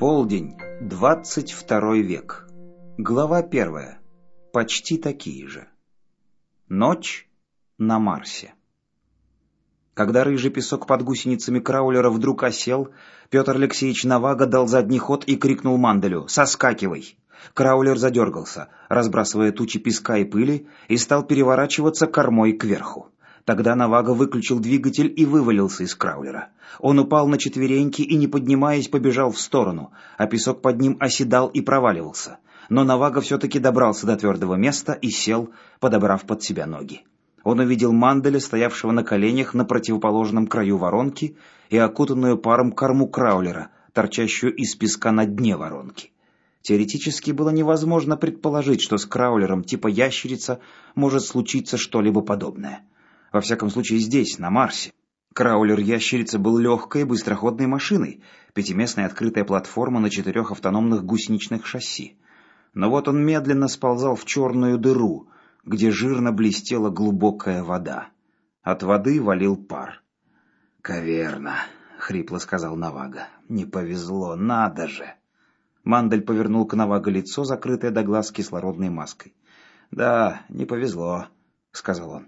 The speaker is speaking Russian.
Полдень, 22 век. Глава 1. Почти такие же. Ночь на Марсе. Когда рыжий песок под гусеницами краулера вдруг осел, Петр Алексеевич Навага дал задний ход и крикнул Манделю «Соскакивай!». Краулер задергался, разбрасывая тучи песка и пыли, и стал переворачиваться кормой кверху. Тогда Навага выключил двигатель и вывалился из краулера. Он упал на четвереньки и, не поднимаясь, побежал в сторону, а песок под ним оседал и проваливался. Но Навага все-таки добрался до твердого места и сел, подобрав под себя ноги. Он увидел Манделя, стоявшего на коленях на противоположном краю воронки, и окутанную паром корму краулера, торчащую из песка на дне воронки. Теоретически было невозможно предположить, что с краулером типа ящерица может случиться что-либо подобное. Во всяком случае здесь, на Марсе. Краулер-ящерица был легкой быстроходной машиной, пятиместная открытая платформа на четырех автономных гусеничных шасси. Но вот он медленно сползал в черную дыру, где жирно блестела глубокая вода. От воды валил пар. «Каверна», — хрипло сказал Навага. «Не повезло, надо же!» Мандель повернул к Навага лицо, закрытое до глаз кислородной маской. «Да, не повезло», — сказал он.